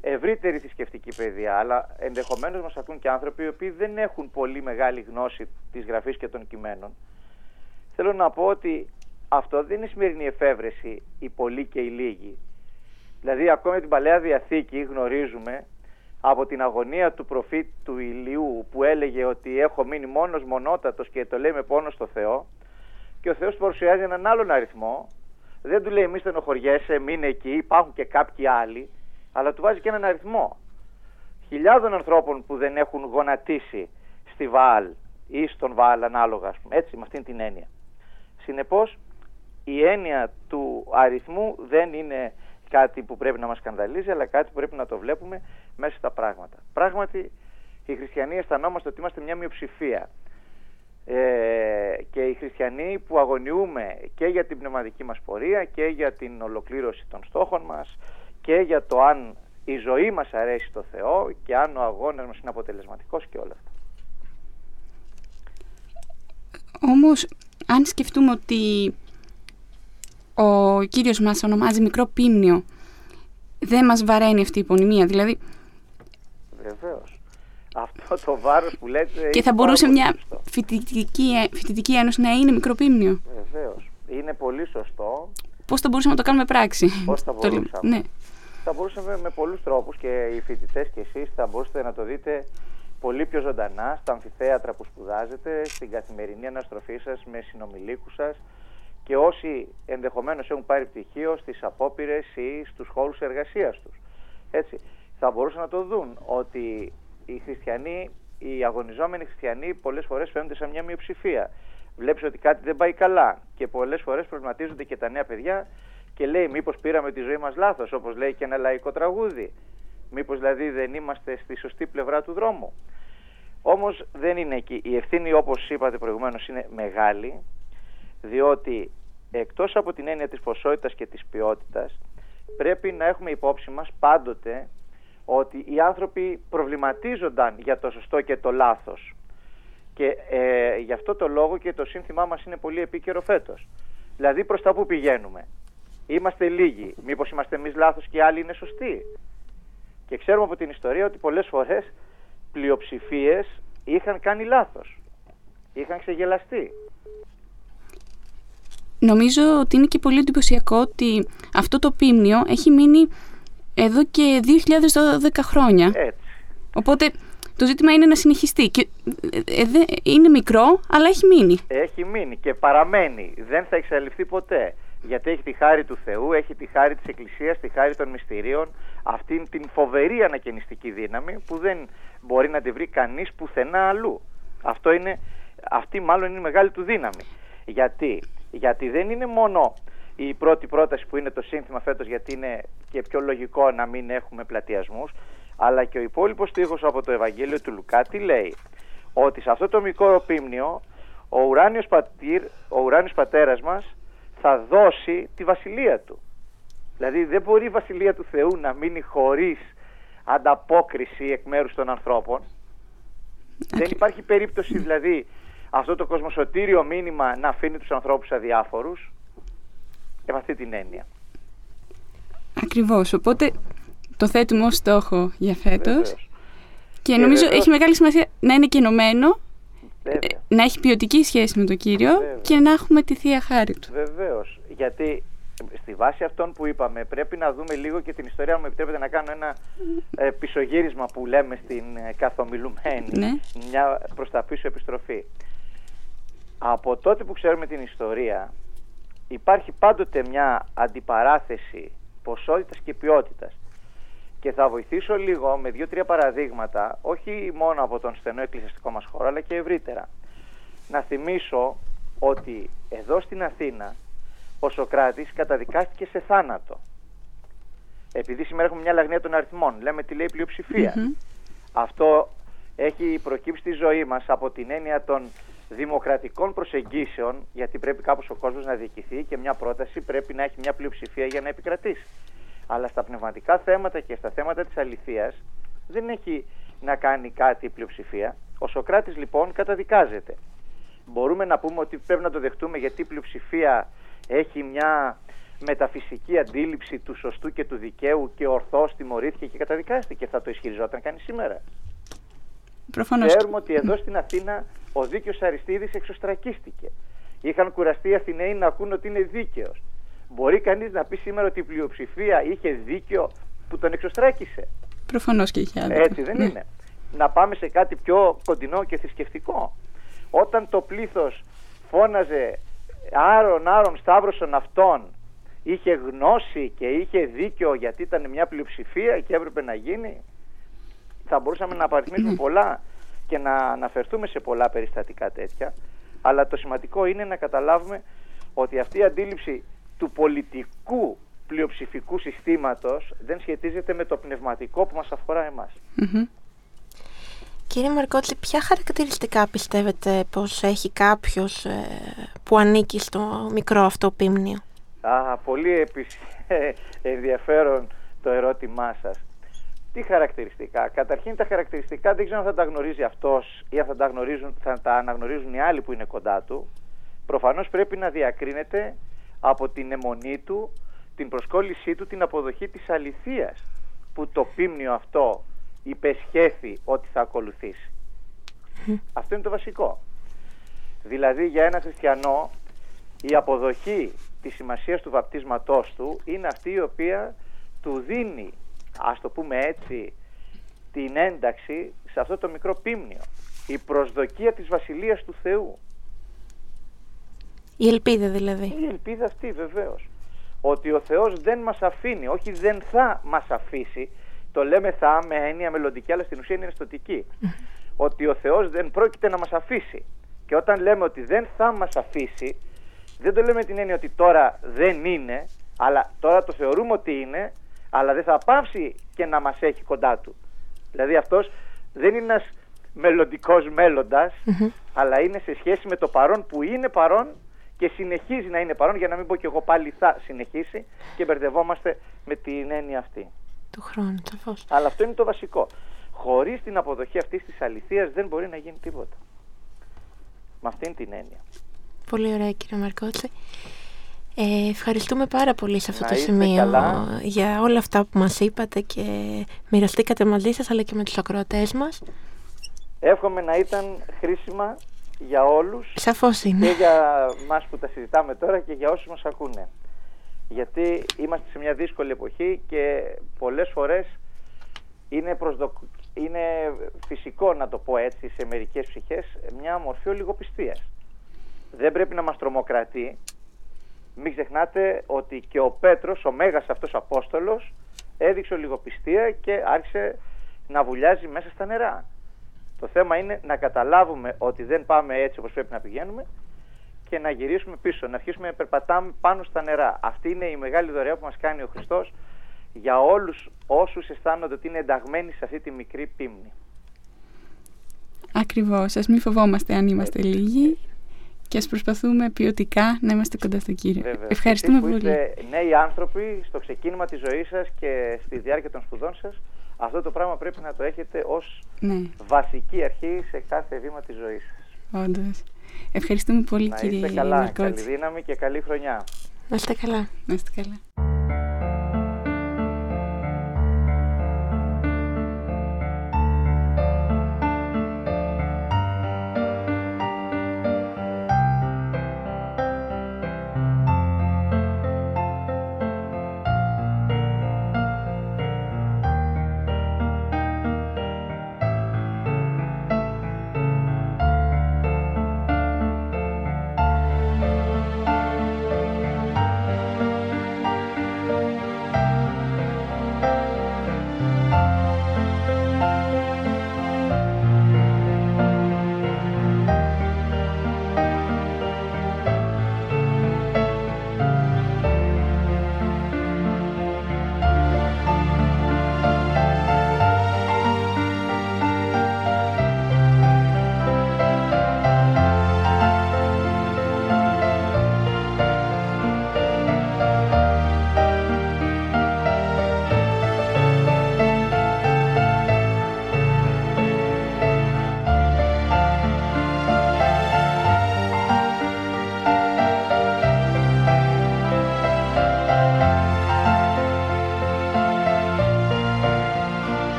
ευρύτερη θρησκευτική παιδεία, αλλά ενδεχομένως μας ακούν και άνθρωποι οι οποίοι δεν έχουν πολύ μεγάλη γνώση της γραφής και των κειμένων. Θέλω να πω ότι αυτό δεν είναι σημερινή εφεύρεση οι πολλοί και οι λίγοι. Δηλαδή ακόμη την Παλαιά Διαθήκη γνωρίζουμε από την αγωνία του προφήτη του Ηλίου που έλεγε ότι έχω μείνει μόνος μονότατος και το λέει με πόνος στο Θεό και ο Θεός του παρουσιάζει έναν άλλον αριθμό. Δεν του λέει μη στενοχωριέσαι, μείνε εκεί, υπάρχουν και κάποιοι άλλοι αλλά του βάζει και έναν αριθμό. Χιλιάδων ανθρώπων που δεν έχουν γονατίσει στη Βαάλ ή στον Βαάλ ανάλογα ας πούμε. έτσι με αυτήν την έννοια. Συνεπώς η έννοια του αριθμού δεν είναι κάτι που πρέπει να μας σκανδαλίζει, αλλά κάτι που πρέπει να το βλέπουμε μέσα στα πράγματα. Πράγματι, οι χριστιανοί αισθανόμαστε ότι είμαστε μια μειοψηφία. Ε, και οι χριστιανοί που αγωνιούμε και για την πνευματική μας πορεία και για την ολοκλήρωση των στόχων μας και για το αν η ζωή μας αρέσει στο Θεό και αν ο αγώνας μας είναι αποτελεσματικός και όλα αυτά. Όμως, αν σκεφτούμε ότι ο Κύριος μας ονομάζει μικρό πίμνιο, δεν μας βαραίνει αυτή η υπονομία. Δηλαδή, Βεβαίως. Αυτό αυτό το βάρος που λέτε... Και θα μπορούσε μια φοιτητική, φοιτητική ένωση να είναι μικροπίμνιο. Βεβαίως. Είναι πολύ σωστό. Πώς θα μπορούσαμε να το κάνουμε πράξη; Πώς θα [LAUGHS] Το λέμε. μπορούσαμε. ναι. Θα μπορούσαμε με πολλούς τρόπους και οι φοιτητές και εσείς θα μπορούσατε να το δείτε πολύ πιο ζωντανά στα αμφιθέατρα που σπουδάζετε, στην καθημερινή αναστροφή σας με συνομιλίκους σας και όσοι ενδεχομένως έχουν πάρει πτυχίο στις απόπειρες ή στους χώρους εργασίας τους. Έτσι, θα μπορούσαν να το δουν ότι οι χριστιανοί, οι αγωνιζόμενοι χριστιανοί πολλές φορές φαίνονται σαν μια μειοψηφία. Βλέπεις ότι κάτι δεν πάει καλά και πολλές φορές προβληματίζονται και τα νέα παιδιά και λέει μήπως πήραμε τη ζωή μας λάθος όπως λέει και ένα λαϊκό τραγούδι. Μήπως δηλαδή δεν είμαστε στη σωστή πλευρά του δρόμου. Όμως δεν είναι εκεί. Η ευθύνη όπως είπατε προηγουμένως είναι μεγάλη διότι εκτός από την έννοια της ποσότητας και της ποιότητας πρέπει να έχουμε υπόψη μας πάντοτε ότι οι άνθρωποι προβληματίζονταν για το σωστό και το λάθος και ε, γι' αυτό το λόγο και το σύνθημά μας είναι πολύ επίκαιρο φέτος. Δηλαδή προς τα που πηγαίνουμε. Είμαστε λίγοι. Μήπως είμαστε εμείς λάθος και οι άλλοι είναι σωστοί. Και ξέρουμε από την ιστορία ότι πολλές φορές πλειοψηφίες είχαν κάνει λάθος. Είχαν ξεγελαστεί. Νομίζω ότι είναι και πολύ εντυπωσιακό ότι αυτό το πίμνιο έχει μείνει εδώ και 2012 χρόνια. Έτσι. Οπότε το ζήτημα είναι να συνεχιστεί. Και, ε, ε, δε- είναι μικρό, αλλά έχει μείνει. Έχει μείνει και παραμένει. Δεν θα εξαλειφθεί ποτέ. Γιατί έχει τη χάρη του Θεού, έχει τη χάρη της Εκκλησίας, τη χάρη των μυστηρίων, αυτήν την φοβερή ανακαινιστική δύναμη που δεν μπορεί να τη βρει κανείς πουθενά αλλού. Αυτό είναι, αυτή μάλλον είναι η μεγάλη του δύναμη. Γιατί, γιατί δεν είναι μόνο η πρώτη πρόταση που είναι το σύνθημα φέτος γιατί είναι και πιο λογικό να μην έχουμε πλατιασμούς αλλά και ο υπόλοιπος στίχος από το Ευαγγέλιο του Λουκά τι λέει ότι σε αυτό το μικρό πίμνιο ο ουράνιος, πατήρ, ο ουράνιος πατέρας μας θα δώσει τη βασιλεία του. Δηλαδή δεν μπορεί η βασιλεία του Θεού να μείνει χωρίς ανταπόκριση εκ μέρους των ανθρώπων. Δεν υπάρχει περίπτωση δηλαδή αυτό το κοσμοσωτήριο μήνυμα να αφήνει τους ανθρώπους αδιάφορους με αυτή την έννοια. Ακριβώς. Οπότε το θέτουμε ως στόχο για φέτος. Βεβαίως. Και Και νομίζω βεβαίως- έχει μεγάλη σημασία να είναι και ενωμένο, Βέβαια. ε, να έχει ποιοτική σχέση με τον Κύριο Βέβαια. και να έχουμε τη Θεία Χάρη Του. Βεβαίως. Γιατί στη βάση αυτών που είπαμε πρέπει να δούμε λίγο και την ιστορία. Αν μου επιτρέπετε να κάνω ένα ε, πισωγύρισμα που λέμε στην ε, καθομιλουμένη. Ναι. Μια προς τα πίσω επιστροφή. Από τότε που ξέρουμε την ιστορία υπάρχει πάντοτε μια αντιπαράθεση ποσότητας και ποιότητας. Και θα βοηθήσω λίγο με δύο-τρία παραδείγματα, όχι μόνο από τον στενό εκκλησιαστικό μας χώρο, αλλά και ευρύτερα. Να θυμίσω ότι εδώ στην Αθήνα ο Σοκράτης καταδικάστηκε σε θάνατο. Επειδή σήμερα έχουμε μια λαγνία των αριθμών, λέμε τι λέει η πλειοψηφία. Μμμ. Αυτό έχει προκύψει στη ζωή μας από την έννοια των δημοκρατικών προσεγγίσεων, γιατί πρέπει κάπως ο κόσμος να διοικηθεί και μια πρόταση πρέπει να έχει μια πλειοψηφία για να επικρατήσει. Αλλά στα πνευματικά θέματα και στα θέματα της αληθείας δεν έχει να κάνει κάτι η πλειοψηφία. Ο Σοκράτης λοιπόν καταδικάζεται. Μπορούμε να πούμε ότι πρέπει να το δεχτούμε γιατί η πλειοψηφία έχει μια μεταφυσική αντίληψη του σωστού και του δικαίου και ορθώς τιμωρήθηκε και καταδικάστηκε. Θα το ισχυριζόταν κανείς σήμερα. Προφανώς. Ξέρουμε ότι εδώ στην Αθήνα ο δίκαιος Αριστίδης εξωστρακίστηκε. Είχαν κουραστεί οι Αθηναίοι να ακούν ότι είναι δίκαιος. Μπορεί κανείς να πει σήμερα ότι η πλειοψηφία είχε δίκαιο που τον εξωστράκησε; Προφανώς και έχει άδικο. Έτσι δεν Ναι. είναι. Να πάμε σε κάτι πιο κοντινό και θρησκευτικό. Όταν το πλήθος φώναζε άρον, άρον, σταύρωσον αυτόν, είχε γνώση και είχε δίκιο γιατί ήταν μια πλειοψηφία και έπρεπε να γίνει, θα μπορούσαμε να απαριθμίσουμε πολλά και να αναφερθούμε σε πολλά περιστατικά τέτοια. Αλλά το σημαντικό είναι να καταλάβουμε ότι αυτή η αντίληψη του πολιτικού πλειοψηφικού συστήματος δεν σχετίζεται με το πνευματικό που μας αφορά εμάς. Μμμ. Κύριε Μαρκότλη, ποια χαρακτηριστικά πιστεύετε πως έχει κάποιος ε, που ανήκει στο μικρό αυτό πίμνιο; Α, πολύ επισ... [LAUGHS] ενδιαφέρον το ερώτημά σας. Τι χαρακτηριστικά. Καταρχήν τα χαρακτηριστικά δεν ξέρω αν θα τα γνωρίζει αυτός ή αν θα τα, γνωρίζουν, θα τα αναγνωρίζουν οι άλλοι που είναι κοντά του. Προφανώς πρέπει να διακρίνεται από την αιμονή του, την προσκόλλησή του, την αποδοχή της αληθείας που το πίμνιο αυτό υπεσχέθη ότι θα ακολουθήσει. [LAUGHS] Αυτό είναι το βασικό. Δηλαδή για ένα χριστιανό η αποδοχή της σημασίας του βαπτίσματός του είναι αυτή η οποία του δίνει, ας το πούμε έτσι, την ένταξη σε αυτό το μικρό πίμνιο. Η προσδοκία της Βασιλείας του Θεού. Η ελπίδα δηλαδή. Η ελπίδα αυτή βεβαίως. Ότι ο Θεός δεν μας αφήνει, όχι δεν θα μας αφήσει, το λέμε θα με έννοια μελλοντική, αλλά στην ουσία είναι στοτική. ότι ο Θεός δεν πρόκειται να μας αφήσει. Και όταν λέμε ότι δεν θα μας αφήσει, δεν το λέμε την έννοια ότι τώρα δεν είναι, αλλά τώρα το θεωρούμε ότι είναι, αλλά δεν θα πάψει και να μας έχει κοντά του. Δηλαδή αυτός δεν είναι ένας μελλοντικός αλλά είναι σε σχέση με το παρόν που είναι παρόν και συνεχίζει να είναι παρόν, για να μην πω και εγώ πάλι θα συνεχίσει και μπερδευόμαστε με την έννοια αυτή. Του χρόνου, σαφώς. Αλλά αυτό είναι το βασικό. Χωρίς την αποδοχή αυτής της αληθείας δεν μπορεί να γίνει τίποτα. Με αυτήν την έννοια. Πολύ ωραία κύριε Μαρκότση. Ε, ευχαριστούμε πάρα πολύ σε αυτό το σημείο για όλα αυτά που μας είπατε και μοιραστήκατε μαζί σας αλλά και με τους ακροατές μας. Εύχομαι να ήταν χρήσιμα για όλους Σαφώς είναι. και για μας που τα συζητάμε τώρα και για όσους μας ακούνε. Γιατί είμαστε σε μια δύσκολη εποχή και πολλές φορές είναι, είναι φυσικό να το πω έτσι σε μερικές ψυχές μια μορφή ολιγοπιστίας. Δεν πρέπει να μας τρομοκρατεί μην ξεχνάτε ότι και ο Πέτρος, ο μέγας αυτός Απόστολος, έδειξε ολιγοπιστία και άρχισε να βουλιάζει μέσα στα νερά. Το θέμα είναι να καταλάβουμε ότι δεν πάμε έτσι όπως πρέπει να πηγαίνουμε και να γυρίσουμε πίσω, να αρχίσουμε να περπατάμε πάνω στα νερά. Αυτή είναι η μεγάλη δωρεά που μας κάνει ο Χριστός για όλους όσους αισθάνονται ότι είναι ενταγμένοι σε αυτή τη μικρή πίμνη. Ακριβώς, ας μην φοβόμαστε αν είμαστε λίγοι και ας προσπαθούμε ποιοτικά να είμαστε κοντά στον Κύριο. Βέβαια. Ευχαριστούμε Εσείς που πολύ. Είστε νέοι άνθρωποι στο ξεκίνημα της ζωής σας και στη διάρκεια των σπουδών σας, αυτό το πράγμα πρέπει να το έχετε ως ναι. βασική αρχή σε κάθε βήμα της ζωής σας. Όντως. Ευχαριστούμε πολύ να κύριε είστε καλά, Μαρκότση. καλή δύναμη και καλή χρονιά. Να είστε καλά. Να είστε καλά.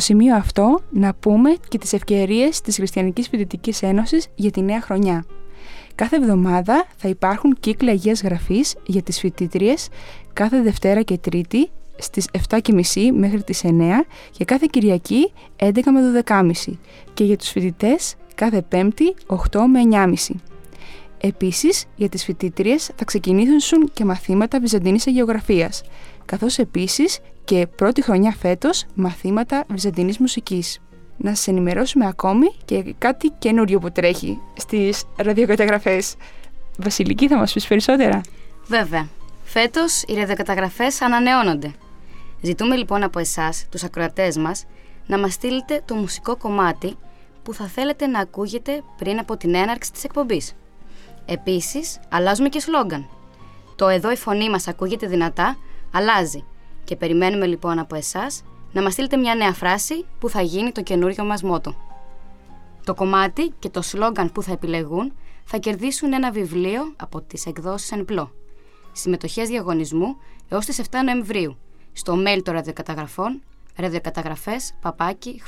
Στο σημείο αυτό να πούμε και τις ευκαιρίες της Χριστιανικής Φοιτητικής Ένωσης για τη νέα χρονιά. Κάθε εβδομάδα θα υπάρχουν κύκλα Αγίας Γραφής για τις φοιτήτριες κάθε Δευτέρα και Τρίτη στις 7.30 μέχρι τις 9 και κάθε Κυριακή 11 με 12.30 και για τους φοιτητές κάθε Πέμπτη 8 με 9.30. Επίσης, για τις φοιτήτριες θα ξεκινήσουν και μαθήματα Βυζαντινής Αγιογραφίας, καθώς επίσης και πρώτη χρονιά φέτος μαθήματα Βυζαντινής Μουσικής. Να σας ενημερώσουμε ακόμη και κάτι καινούριο που τρέχει στις ραδιοκαταγραφές. Βασιλική, θα μας πεις περισσότερα; Βέβαια. Φέτος οι ραδιοκαταγραφές ανανεώνονται. Ζητούμε λοιπόν από εσάς, τους ακροατές μας, να μας στείλετε το μουσικό κομμάτι που θα θέλετε να ακούγετε πριν από την έναρξη της εκπομπής. Επίσης, αλλάζουμε και σλόγκαν. Το «Εδώ η φωνή μας ακούγεται δυνατά» αλλάζει και περιμένουμε λοιπόν από εσάς να μας στείλετε μια νέα φράση που θα γίνει το καινούριο μας μότο. Το κομμάτι και το σλόγκαν που θα επιλεγούν θα κερδίσουν ένα βιβλίο από τις εκδόσεις Εν Πλω. Συμμετοχές διαγωνισμού έως τις 7 Νοεμβρίου στο mail των ραδιοκαταγραφών ραδιοκαταγραφές παπάκι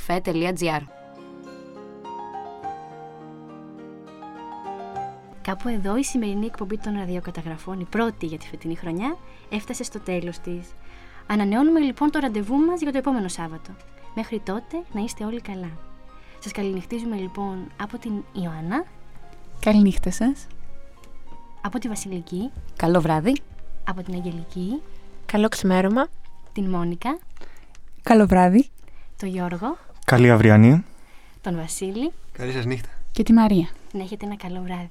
Κάπου εδώ η σημερινή εκπομπή των ραδιοκαταγραφών, η πρώτη για τη φετινή χρονιά, έφτασε στο τέλος της. Ανανεώνουμε λοιπόν το ραντεβού μας για το επόμενο Σάββατο. Μέχρι τότε να είστε όλοι καλά. Σας καληνυχτίζουμε λοιπόν από την Ιωάννα. Καληνύχτα σας. Από τη Βασιλική. Καλό βράδυ. Από την Αγγελική. Καλό ξημέρωμα. Την Μόνικα. Καλό βράδυ. Το Γιώργο. Καλή αυριανή. Τον Βασίλη. Καλή σας νύχτα. Και τη Μαρία. Να έχετε ένα καλό βράδυ.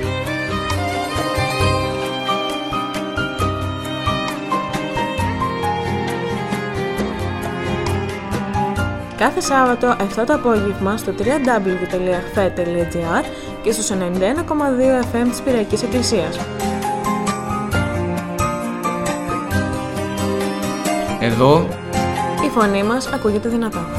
Κάθε Σάββατο 7 το απόγευμα στο www.hfe.gr και στους 91,2 FM της Πυριακής Εκκλησίας. Εδώ Η φωνή μας ακούγεται δυνατά.